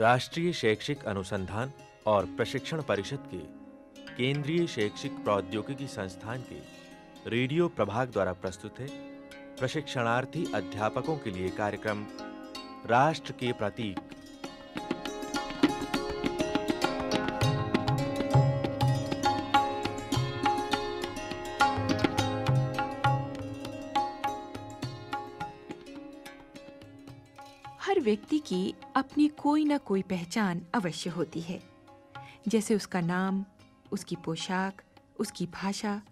राष्ट्रीय शैक्षिक अनुसंधान और प्रशिक्षण परिषद के केंद्रीय शैक्षिक प्रौद्योगिकी संस्थान के रेडियो प्रभाग द्वारा प्रस्तुत है प्रशिक्षणार्थी अध्यापकों के लिए कार्यक्रम राष्ट्र के प्रतीक। हर व्यक्ति की अपनी कोई ना कोई पहचान अवश्य होती है। जैसे उसका नाम, उसकी पोशाक, उसकी भाषा,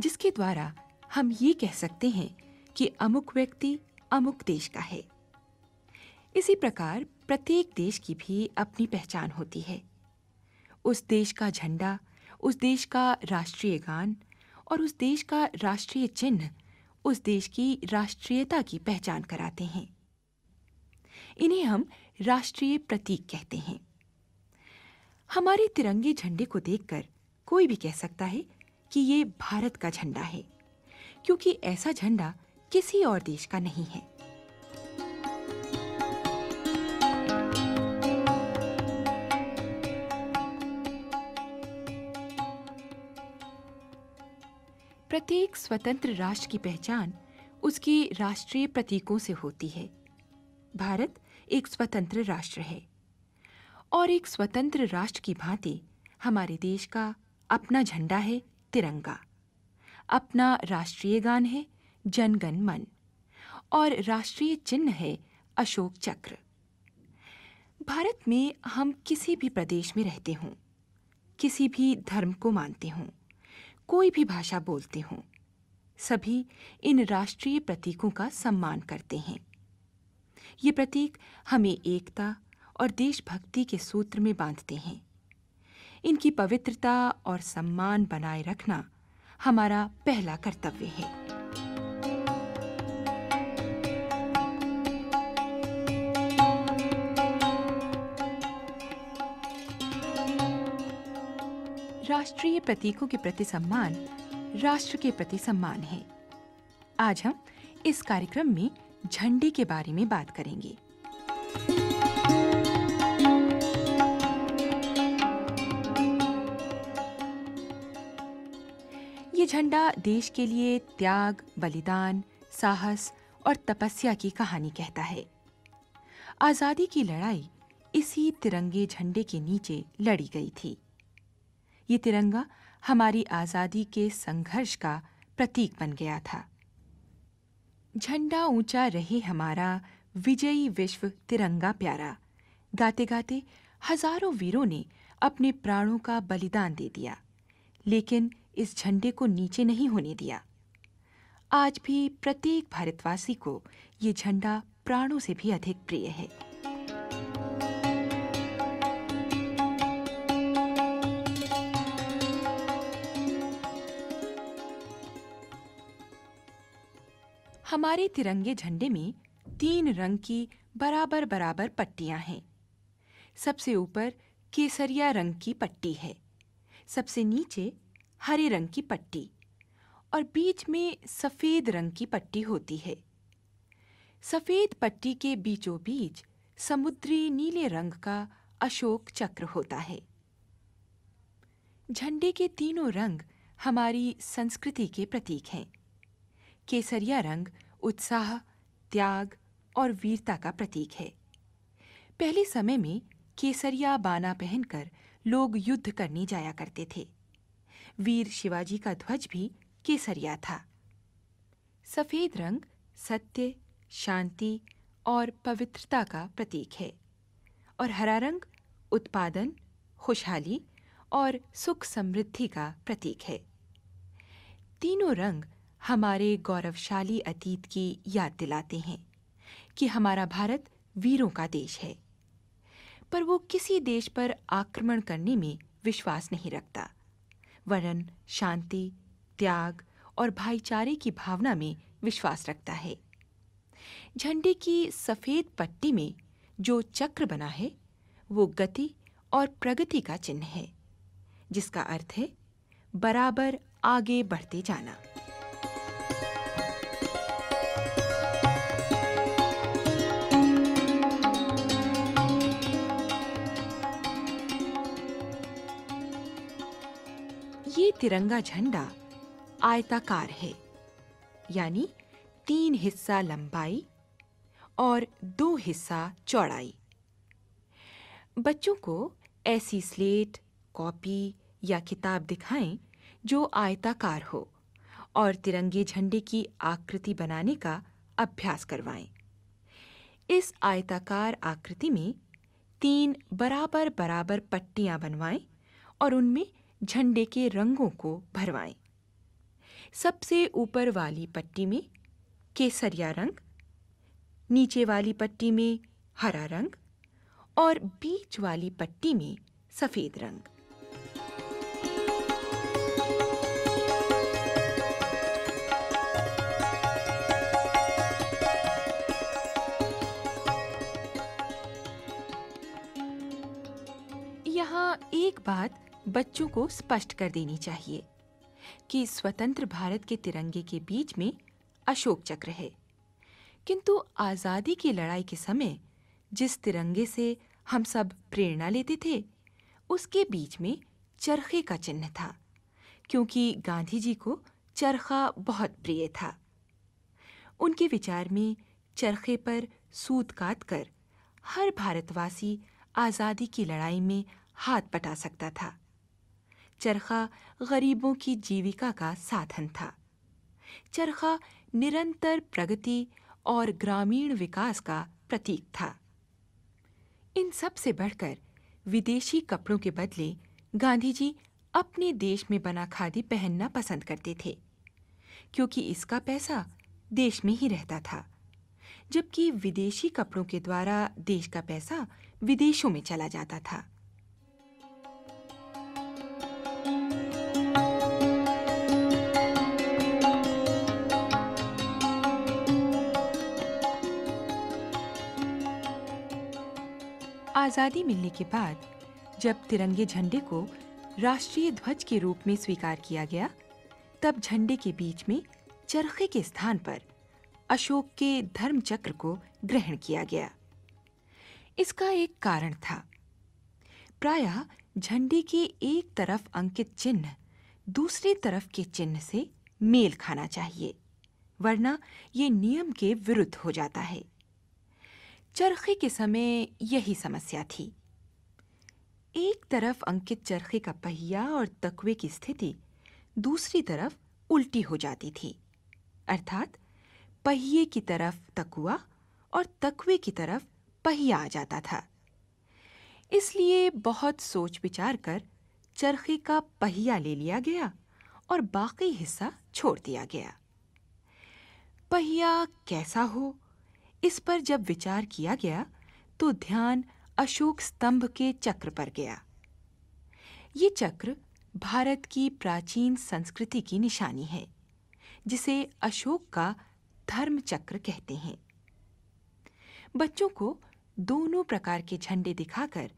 जिसके द्वारा हम ये कह सकते हैं कि अमुक व्यक्ति अमुक देश का है। इसी प्रकार प्रत्येक देश की भी अपनी पहचान होती है। उस देश का झंडा, उस देश का राष्ट्रीय गान और उस देश का राष्ट्रीय चिन्ह उस देश की राष्ट्रीयता की पहचान कराते हैं। इन्हें हम राष्ट्रीय प्रतीक कहते हैं। हमारे तिरंगे झंडे को देखकर कोई भी कह सकता है कि ये भारत का झंडा है, क्योंकि ऐसा झंडा किसी और देश का नहीं है। प्रत्येक स्वतंत्र राष्ट्र की पहचान उसकी राष्ट्रीय प्रतीकों से होती है। भारत एक स्वतंत्र राष्ट्र है। और एक स्वतंत्र राष्ट्र की भांति हमारे देश का अपना झंडा है तिरंगा। अपना राष्ट्रीय गान है जनगण मन। और राष्ट्रीय चिन्ह है अशोक चक्र। भारत में हम किसी भी प्रदेश में रहते हों, किसी भी धर्म को मानते हों, कोई भी भाषा बोलते हों, सभी इन राष्ट्रीय प्रतीकों का सम्मान करते हैं। ये प्रतीक हमें एकता और देशभक्ति के सूत्र में बांधते हैं। इनकी पवित्रता और सम्मान बनाए रखना हमारा पहला कर्तव्य है। राष्ट्रीय प्रतीकों के प्रति सम्मान राष्ट्र के प्रति सम्मान है। आज हम इस कार्यक्रम में झंडे के बारे में बात करेंगे। ये झंडा देश के लिए त्याग, बलिदान, साहस और तपस्या की कहानी कहता है। आज़ादी की लड़ाई इसी तिरंगे झंडे के नीचे लड़ी गई थी। ये तिरंगा हमारी आज़ादी के संघर्ष का प्रतीक बन गया था। झंडा ऊँचा रहे हमारा, विजयी विश्व तिरंगा प्यारा। गाते गाते हज़ारों वीरों ने अपने प्राणों का बलिदान दे दिया, लेकिन इस झंडे को नीचे नहीं होने दिया। आज भी प्रत्येक भारतवासी को ये झंडा प्राणों से भी अधिक प्रिय है। हमारे तिरंगे झंडे में तीन रंग की बराबर बराबर पट्टियाँ हैं। सबसे ऊपर केसरिया रंग की पट्टी है। सबसे नीचे हरे रंग की पट्टी और बीच में सफ़ेद रंग की पट्टी होती है। सफ़ेद पट्टी के बीचों बीच समुद्री नीले रंग का अशोक चक्र होता है। झंडे के तीनों रंग हमारी संस्कृति के प्रतीक हैं। केसरिया रंग, उत्साह, त्याग और वीरता का प्रतीक है। पहले समय में केसरिया बाना पहनकर लोग युद्ध करने जाया करते थे। वीर शिवाजी का ध्वज भी केसरिया था। सफ़ेद रंग सत्य, शांति और पवित्रता का प्रतीक है और हरा रंग उत्पादन, खुशहाली और सुख समृद्धि का प्रतीक है। तीनों रंग हमारे गौरवशाली अतीत की याद दिलाते हैं कि हमारा भारत वीरों का देश है। पर वो किसी देश पर आक्रमण करने में विश्वास नहीं रखता। वरन शांति, त्याग और भाईचारे की भावना में विश्वास रखता है। झंडे की सफ़ेद पट्टी में जो चक्र बना है, वो गति और प्रगति का चिन्ह है, जिसका अर्थ है बराबर आगे बढ़ते जाना। तिरंगा झंडा आयताकार है, यानी तीन हिस्सा लंबाई और दो हिस्सा चौड़ाई। बच्चों को ऐसी स्लेट, कॉपी या किताब दिखाएँ जो आयताकार हो और तिरंगे झंडे की आकृति बनाने का अभ्यास करवाएँ। इस आयताकार आकृति में तीन बराबर बराबर पट्टियाँ बनवाएँ और उनमें झंडे के रंगों को भरवाएँ। सबसे ऊपर वाली पट्टी में केसरिया रंग, नीचे वाली पट्टी में हरा रंग और बीच वाली पट्टी में सफ़ेद रंग। यहाँ एक बात बच्चों को स्पष्ट कर देनी चाहिए कि स्वतंत्र भारत के तिरंगे के बीच में अशोक चक्र है। किंतु आज़ादी की लड़ाई के समय जिस तिरंगे से हम सब प्रेरणा लेते थे, उसके बीच में चरखे का चिन्ह था, क्योंकि गांधी जी को चरखा बहुत प्रिय था। उनके विचार में चरखे पर सूत काट कर हर भारतवासी आज़ादी की लड़ाई में हाथ बटा सकता था। चरखा गरीबों की जीविका का साधन था। चरखा निरंतर प्रगति और ग्रामीण विकास का प्रतीक था। इन सबसे बढ़कर विदेशी कपड़ों के बदले गांधी जी अपने देश में बना खादी पहनना पसंद करते थे, क्योंकि इसका पैसा देश में ही रहता था, जबकि विदेशी कपड़ों के द्वारा देश का पैसा विदेशों में चला जाता था। आज़ादी मिलने के बाद, जब तिरंगे झंडे को राष्ट्रीय ध्वज के रूप में स्वीकार किया गया, तब झंडे के बीच में चरखे के स्थान पर अशोक के धर्म चक्र को ग्रहण किया गया। इसका एक कारण था। प्रायः झंडे के एक तरफ़ अंकित चिन्ह दूसरी तरफ़ के चिन्ह से मेल खाना चाहिए, वरना ये नियम के विरुद्ध हो जाता है। चरखे के समय यही समस्या थी। एक तरफ़ अंकित चरखे का पहिया और तकवे की स्थिति दूसरी तरफ़ उल्टी हो जाती थी। अर्थात पहिए की तरफ़ तकुआ और तकवे की तरफ़ पहिया आ जाता था। इसलिए बहुत सोच विचार कर चरखे का पहिया ले लिया गया और बाकी हिस्सा छोड़ दिया गया। पहिया कैसा हो इस पर जब विचार किया गया तो ध्यान अशोक स्तंभ के चक्र पर गया। ये चक्र भारत की प्राचीन संस्कृति की निशानी है, जिसे अशोक का धर्म चक्र कहते हैं। बच्चों को दोनों प्रकार के झंडे दिखाकर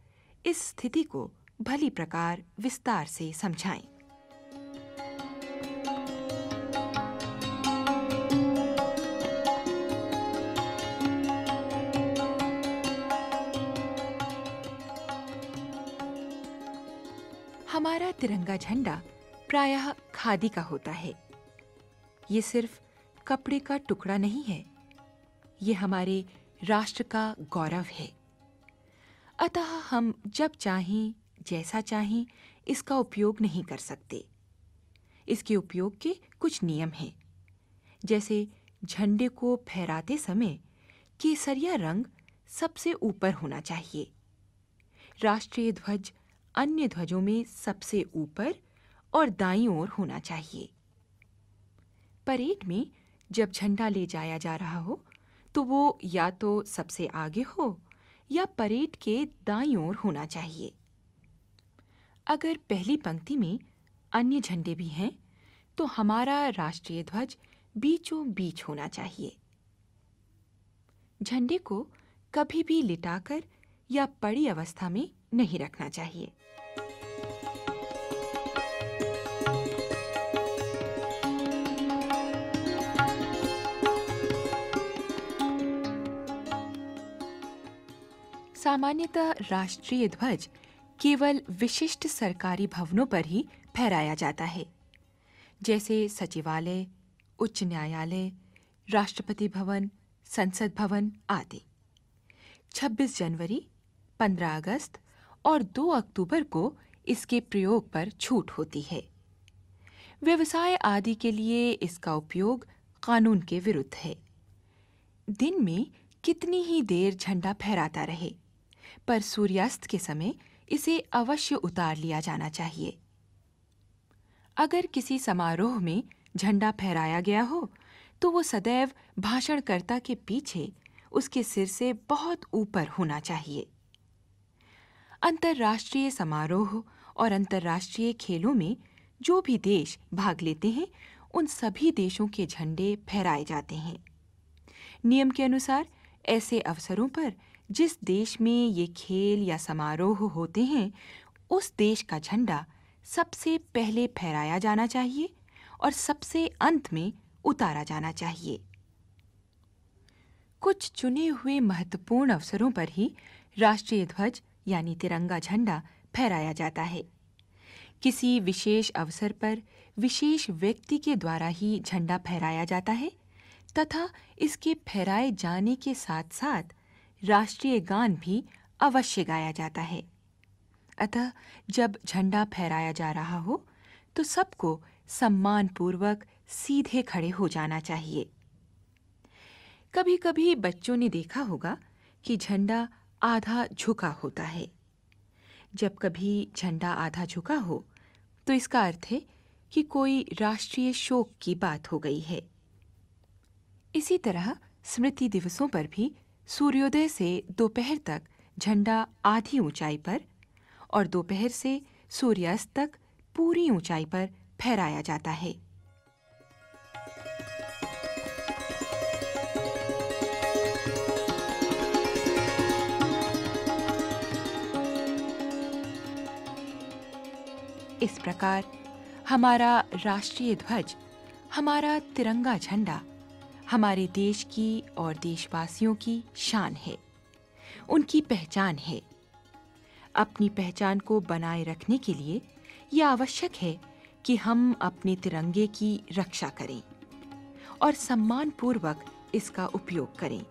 इस स्थिति को भली प्रकार विस्तार से समझाएँ। तिरंगा झंडा प्रायः खादी का होता है। ये सिर्फ़ कपड़े का टुकड़ा नहीं है। ये हमारे राष्ट्र का गौरव है। अतः हम जब चाहें, जैसा चाहें, इसका उपयोग नहीं कर सकते। इसके उपयोग के कुछ नियम हैं। जैसे झंडे को फहराते समय केसरिया रंग सबसे ऊपर होना चाहिए। राष्ट्रीय ध्वज अन्य ध्वजों में सबसे ऊपर और दाईं ओर होना चाहिए। परेड में जब झंडा ले जाया जा रहा हो तो वो या तो सबसे आगे हो या परेड के दाईं ओर होना चाहिए। अगर पहली पंक्ति में अन्य झंडे भी हैं तो हमारा राष्ट्रीय ध्वज बीचों बीच होना चाहिए। झंडे को कभी भी लिटाकर या पड़ी अवस्था में नहीं रखना चाहिए। सामान्यतः राष्ट्रीय ध्वज केवल विशिष्ट सरकारी भवनों पर ही फहराया जाता है। जैसे सचिवालय, उच्च न्यायालय, राष्ट्रपति भवन, संसद भवन आदि। 26 जनवरी 15 अगस्त और 2 अक्टूबर को इसके प्रयोग पर छूट होती है। व्यवसाय आदि के लिए इसका उपयोग कानून के विरुद्ध है। दिन में कितनी ही देर झंडा फहराता रहे, पर सूर्यास्त के समय इसे अवश्य उतार लिया जाना चाहिए। अगर किसी समारोह में झंडा फहराया गया हो तो वो सदैव भाषणकर्ता के पीछे उसके सिर से बहुत ऊपर होना चाहिए। अंतर्राष्ट्रीय समारोह और अंतर्राष्ट्रीय खेलों में जो भी देश भाग लेते हैं, उन सभी देशों के झंडे फहराए जाते हैं। नियम के अनुसार, ऐसे अवसरों पर जिस देश में ये खेल या समारोह होते हैं, उस देश का झंडा सबसे पहले फहराया जाना चाहिए और सबसे अंत में उतारा जाना चाहिए। कुछ चुने हुए महत्वपूर्ण अवसरों पर ही राष्ट्रीय ध्वज यानी तिरंगा झंडा फहराया जाता है। किसी विशेष अवसर पर विशेष व्यक्ति के द्वारा ही झंडा फहराया जाता है तथा इसके फहराए जाने के साथ साथ राष्ट्रीय गान भी अवश्य गाया जाता है। अतः जब झंडा फहराया जा रहा हो तो सबको सम्मानपूर्वक सीधे खड़े हो जाना चाहिए। कभी-कभी बच्चों ने देखा होगा कि झंडा आधा झुका होता है। जब कभी झंडा आधा झुका हो तो इसका अर्थ है कि कोई राष्ट्रीय शोक की बात हो गई है। इसी तरह स्मृति दिवसों पर भी सूर्योदय से दोपहर तक झंडा आधी ऊंचाई पर और दोपहर से सूर्यास्त तक पूरी ऊंचाई पर फहराया जाता है। इस प्रकार, हमारा राष्ट्रीय ध्वज, हमारा तिरंगा झंडा, हमारे देश की और देशवासियों की शान है, उनकी पहचान है। अपनी पहचान को बनाए रखने के लिए यह आवश्यक है कि हम अपने तिरंगे की रक्षा करें और सम्मान पूर्वक इसका उपयोग करें,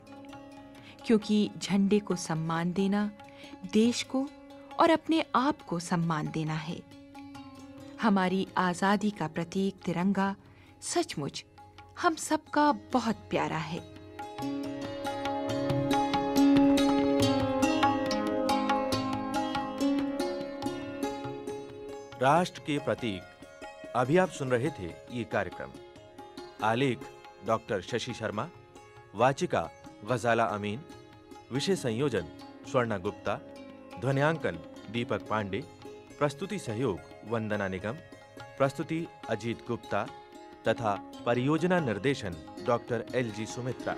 क्योंकि झंडे को सम्मान देना देश को और अपने आप को सम्मान देना है। हमारी आज़ादी का प्रतीक तिरंगा सचमुच हम सबका बहुत प्यारा है। राष्ट्र के प्रतीक। अभी आप सुन रहे थे ये कार्यक्रम। आलेख डॉक्टर शशि शर्मा, वाचिका गजाला अमीन, विषय संयोजन स्वर्णा गुप्ता, ध्वनियांकन दीपक पांडे, प्रस्तुति सहयोग वंदना निगम प्रस्तुति अजीत गुप्ता तथा परियोजना निर्देशन डॉक्टर एल जी सुमित्रा।